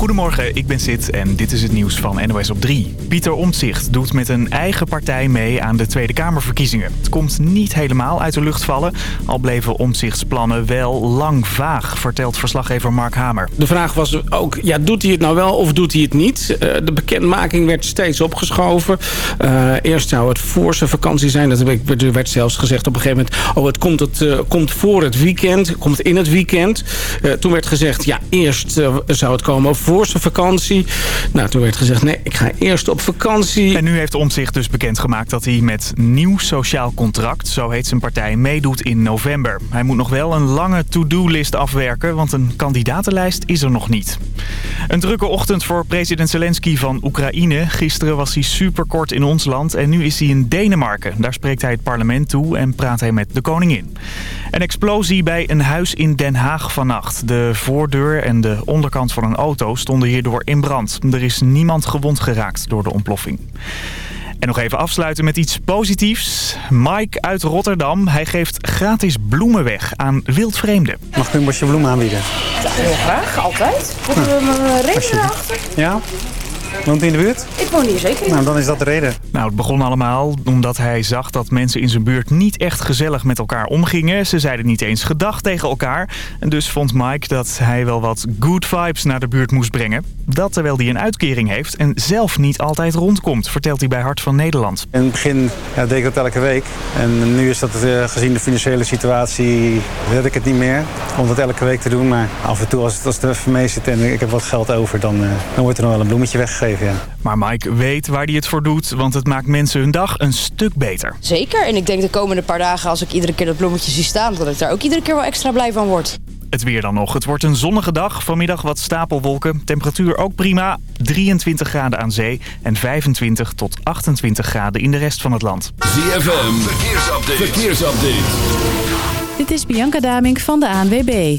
Goedemorgen, ik ben Sid en dit is het nieuws van NOS op 3. Pieter Omtzigt doet met een eigen partij mee aan de Tweede Kamerverkiezingen. Het komt niet helemaal uit de lucht vallen, al bleven Omtzichtsplannen wel lang vaag, vertelt verslaggever Mark Hamer. De vraag was ook, ja, doet hij het nou wel of doet hij het niet? Uh, de bekendmaking werd steeds opgeschoven. Uh, eerst zou het voor zijn vakantie zijn. Dat er werd zelfs gezegd op een gegeven moment... oh, het komt, het, uh, komt voor het weekend, komt in het weekend. toen werd gezegd, ja, eerst zou het komen voor zijn vakantie. Nou, toen werd gezegd, nee, ik ga eerst op vakantie. En nu heeft Omtzigt dus bekendgemaakt dat hij met nieuw sociaal contract, zo heet zijn partij, meedoet in november. Hij moet nog wel een lange to-do-list afwerken, want een kandidatenlijst is er nog niet. Een drukke ochtend voor president Zelensky van Oekraïne. Gisteren was hij superkort in ons land en nu is hij in Denemarken. Daar spreekt hij het parlement toe en praat hij met de koningin. Een explosie bij een huis in Den Haag vannacht. De voordeur en de onderkant van een auto stonden hierdoor in brand. Er is niemand gewond geraakt door de ontploffing. En nog even afsluiten met iets positiefs. Mike uit Rotterdam, hij geeft gratis bloemen weg aan wildvreemden. Mag ik een bosje bloemen aanbieden? Ja, heel graag. Altijd. Hebben we een reden erachter? Ja? Woont u in de buurt? Ik woon hier zeker in. Nou, dan is dat de reden. Nou, het begon allemaal omdat hij zag dat mensen in zijn buurt niet echt gezellig met elkaar omgingen. Ze zeiden niet eens gedag tegen elkaar. En dus vond Mike dat hij wel wat good vibes naar de buurt moest brengen. Dat terwijl hij een uitkering heeft en zelf niet altijd rondkomt, vertelt hij bij Hart van Nederland. In het begin ja, deed ik dat elke week. En nu is dat uh, gezien de financiële situatie, red ik het niet meer om dat elke week te doen. Maar af en toe als het, als het even mee zit en ik heb wat geld over, dan, uh, dan wordt er nog wel een bloemetje Ja. Maar Mike weet waar hij het voor doet, want het maakt mensen hun dag een stuk beter. Zeker, en ik denk de komende paar dagen als ik iedere keer dat bloemetje zie staan... dat ik daar ook iedere keer wel extra blij van word. Het weer dan nog. Het wordt een zonnige dag. Vanmiddag wat stapelwolken. Temperatuur ook prima. 23 graden aan zee en 25 tot 28 graden in de rest van het land. ZFM, verkeersupdate. verkeersupdate. Dit is Bianca Damink van de ANWB.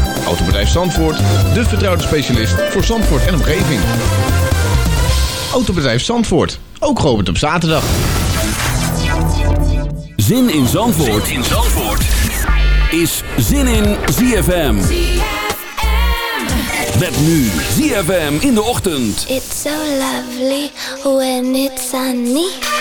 Autobedrijf Zandvoort, de vertrouwde specialist voor Zandvoort en omgeving. Autobedrijf Zandvoort, ook geopend op zaterdag. Zin in Zandvoort, zin in Zandvoort. is Zin in ZFM. Met nu ZFM in de ochtend. It's so lovely when it's sunny.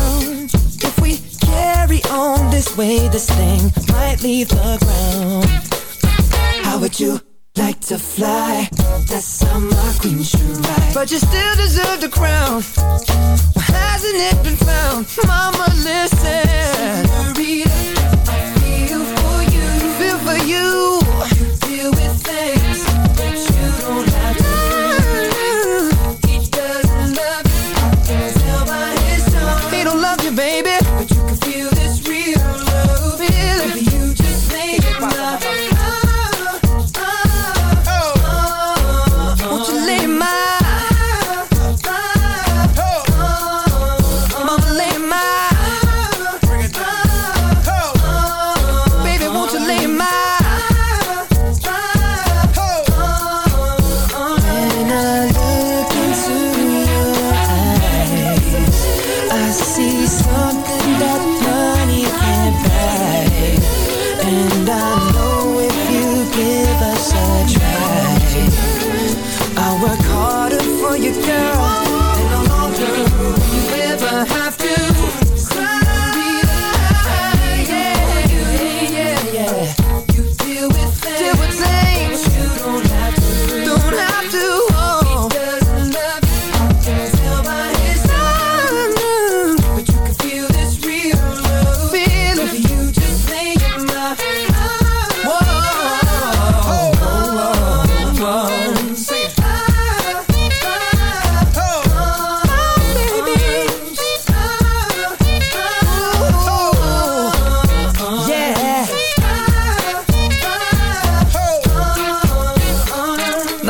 down. If we carry on this way, this thing might leave the ground. How would you like to fly? That's how my queen should ride. But you still deserve the crown. Hasn't it been found? Mama, listen. Senorita, I feel for you. Feel for you. You deal with things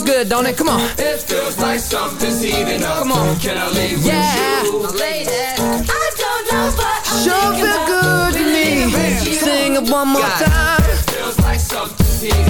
Feels good, don't it? Come on. It feels like something's heating up. Come on. Can I leave yeah. with you? Lady, I don't know, but I'm sure feel good to me. Sing it one more time. It feels like something's heating up.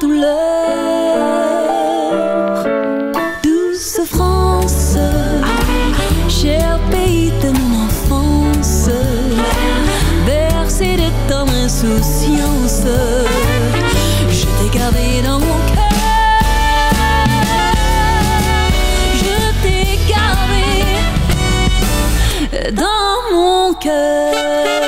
Douleur. Douce France, cher pays de mon enfance, bercé de tendre insouciance, je t'ai gardé dans mon cœur. Je t'ai gardé dans mon cœur.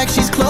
like she's close.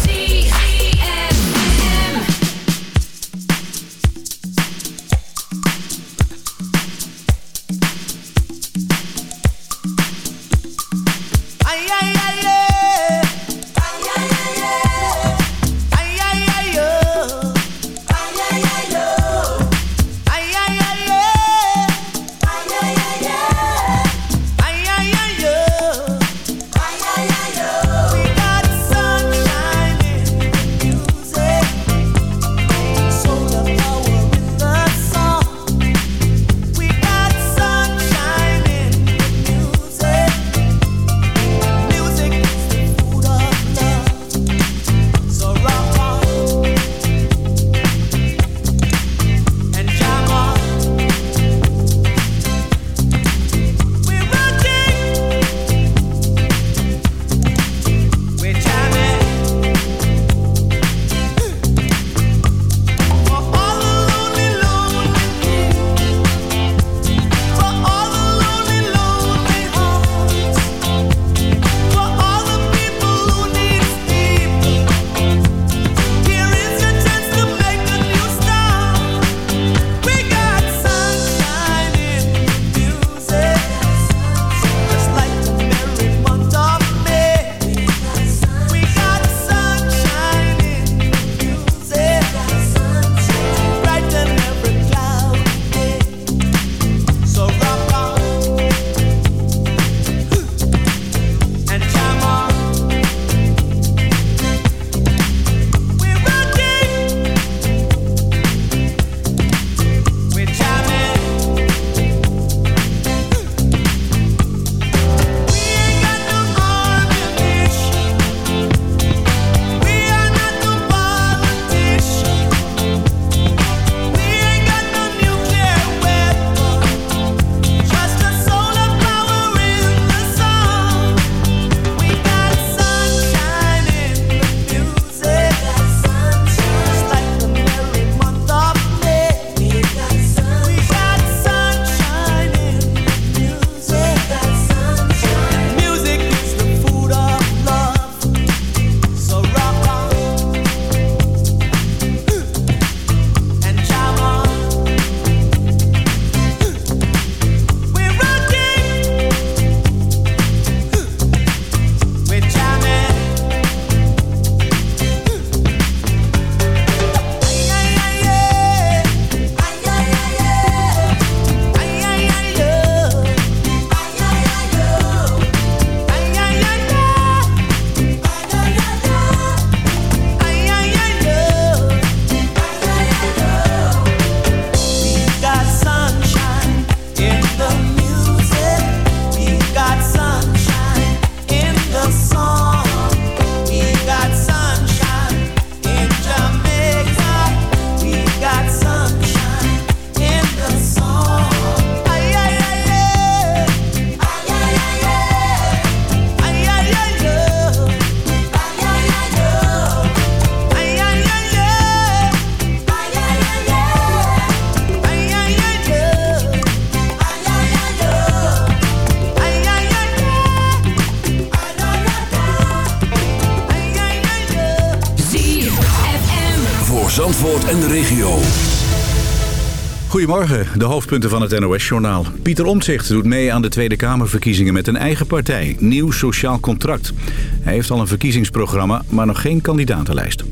Goedemorgen, de hoofdpunten van het NOS-journaal. Pieter Omtzigt doet mee aan de Tweede Kamerverkiezingen met een eigen partij, Nieuw Sociaal Contract. Hij heeft al een verkiezingsprogramma, maar nog geen kandidatenlijst.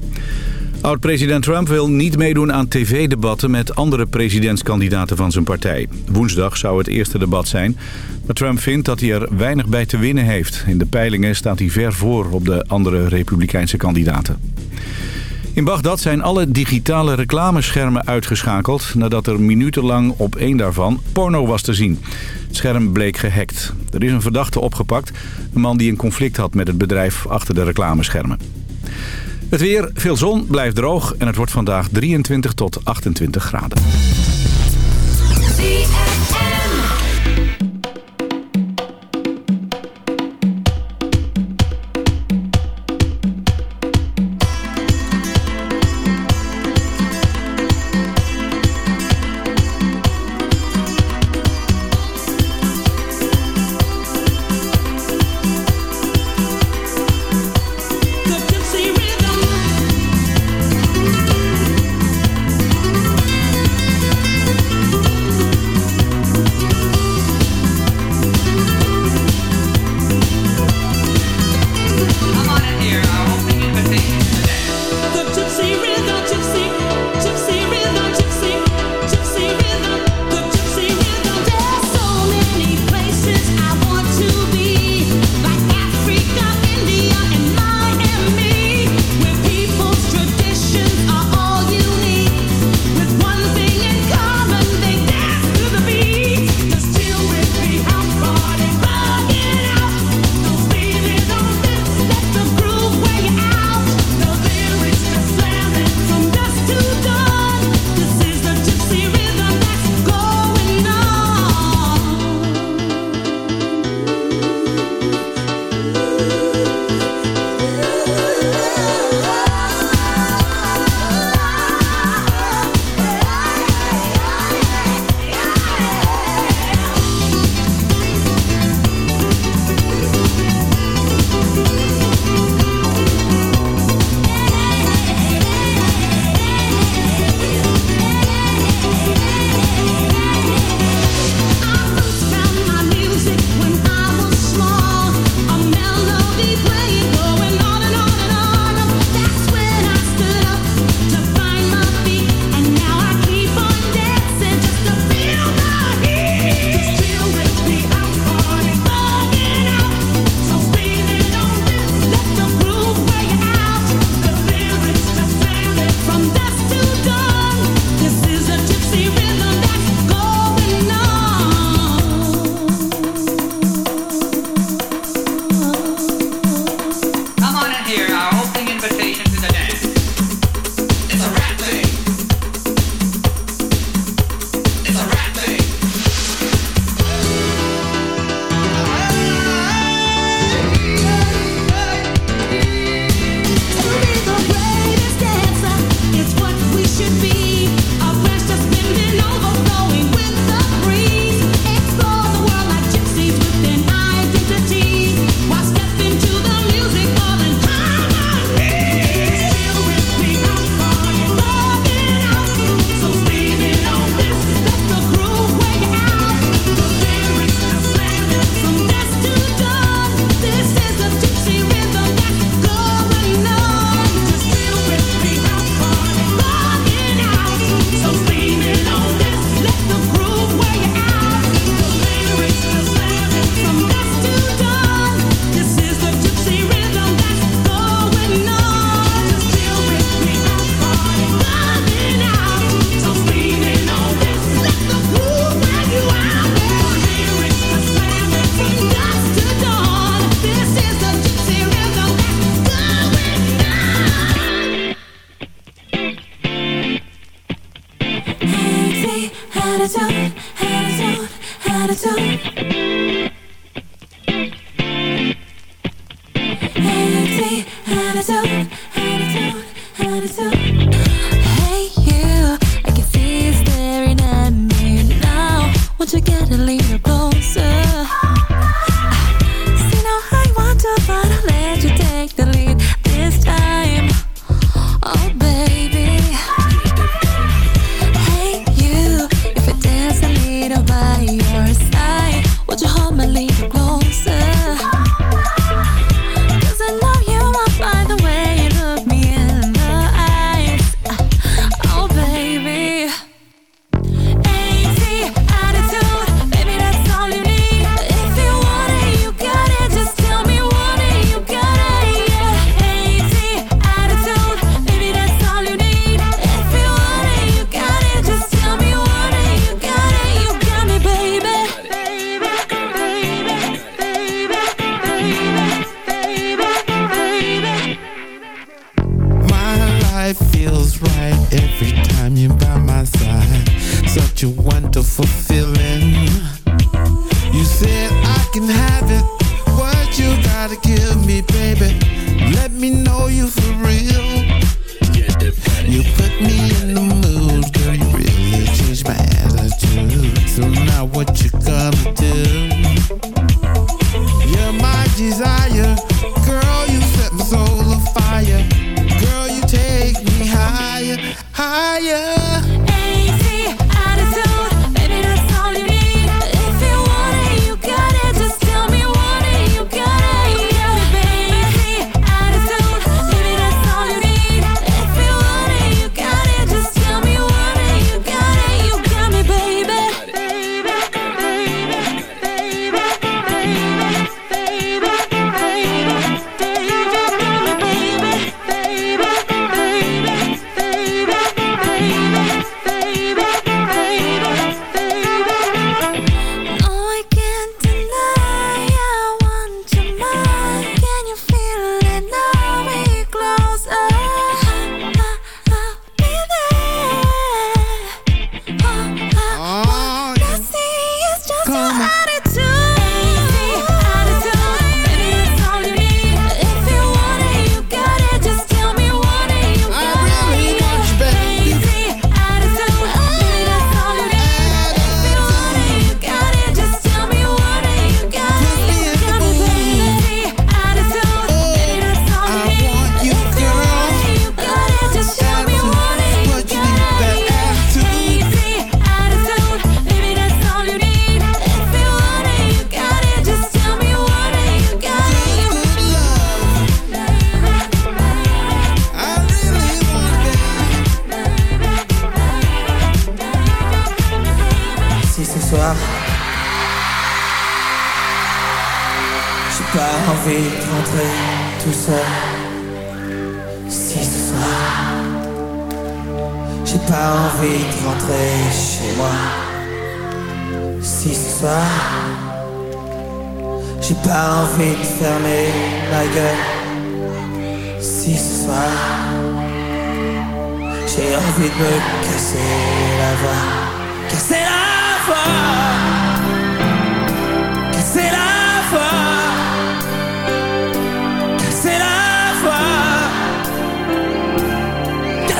Oud-president Trump wil niet meedoen aan tv-debatten met andere presidentskandidaten van zijn partij. Woensdag zou het eerste debat zijn, maar Trump vindt dat hij er weinig bij te winnen heeft. In de peilingen staat hij ver voor op de andere republikeinse kandidaten. In Bagdad zijn alle digitale reclameschermen uitgeschakeld... nadat er minutenlang op één daarvan porno was te zien. Het scherm bleek gehackt. Er is een verdachte opgepakt. Een man die een conflict had met het bedrijf achter de reclameschermen. Het weer, veel zon, blijft droog en het wordt vandaag 23 tot 28 graden. Energy and it's up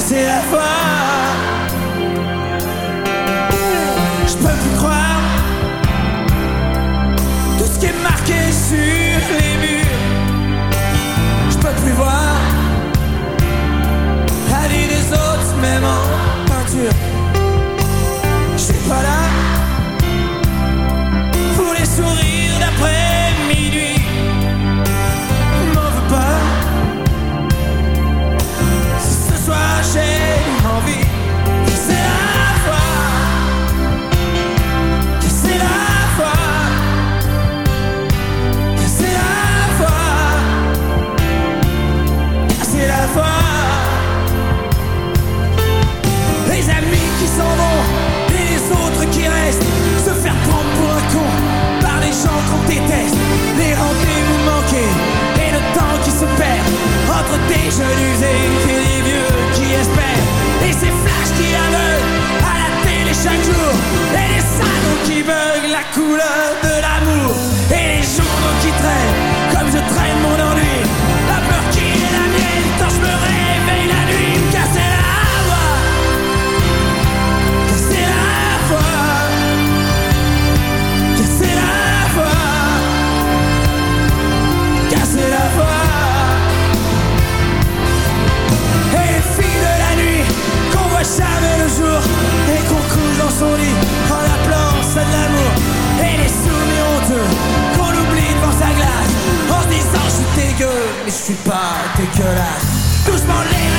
see that Des jeunes usés et des vieux qui espèrent. Et ces flashs qui aveuglent à la télé chaque jour. Et les salons qui veulent la couleur de son lit en appelant ça de l'amour. Et les souvenirs honteux qu'on oublie devant sa glace. En se disant je suis dégueu, mais je suis pas dégueulasse. Doucement les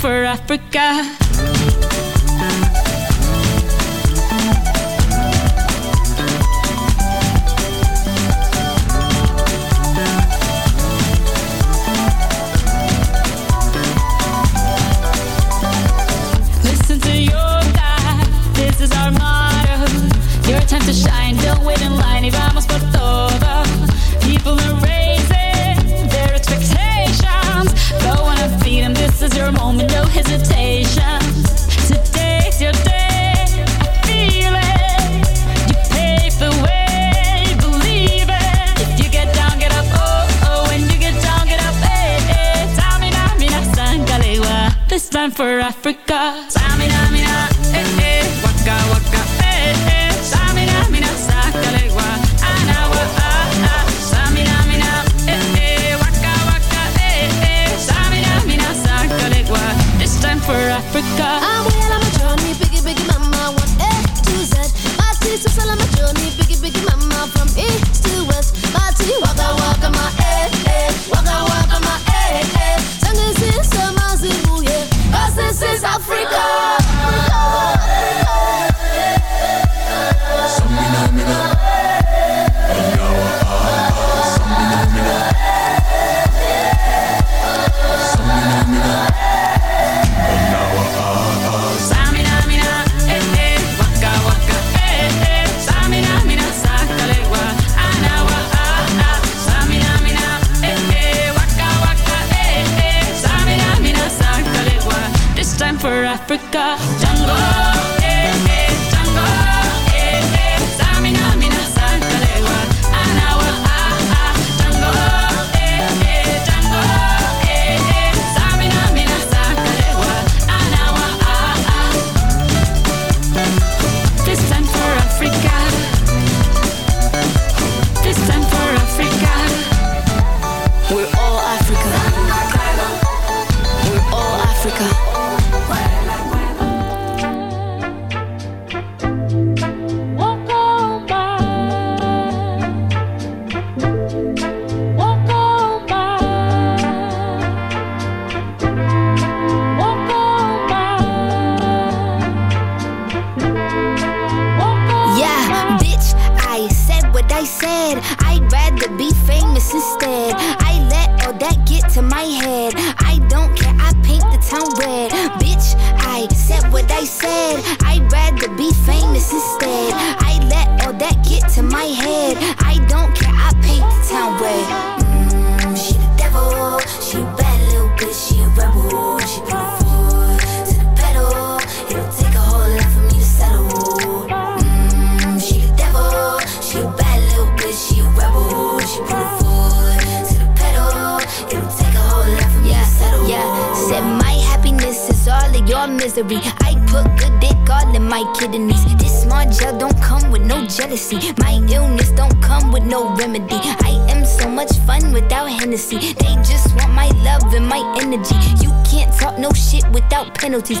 For Africa. Listen to your time to shine, don't wait in line vamos por todo. People are raising no hesitation. Your day, I feel it. You pave the way, believe it. If you get down, get up, oh, oh. When you get down, get up. This time for Africa. To my head. Kidneys. This small gel don't come with no jealousy. My illness don't come with no remedy. I am so much fun without Hennessy. They just want my love and my energy. You can't talk no shit without penalties.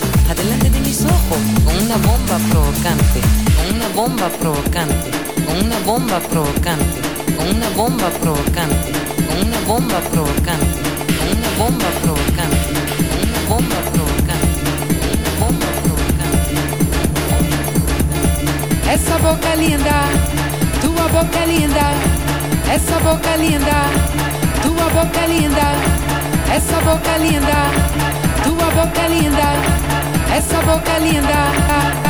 Papito está delante de mis ojos con una bomba provocante, con una bomba provocante, con una bomba provocante, con una bomba provocante, con una bomba provocante, con una bomba provocante, con una bomba provocante, una bomba provocante. Essa boca linda, tua boca linda. Essa boca linda, tua boca linda. Essa boca linda, tua boca linda. Essa boca linda.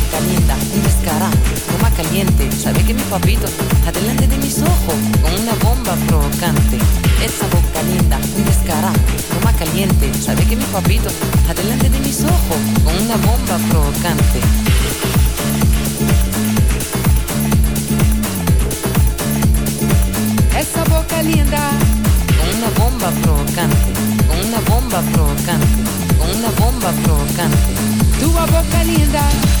linda, un descarado, toma caliente. Sabe que mi papito está delante de mis ojos con una bomba provocante. Esa boca linda, un descarado, toma caliente. Sabe que mi papito está delante de mis ojos con una bomba provocante. Essa boca linda, Con una bomba provocante, con una bomba provocante, con una bomba provocante. tua boca linda.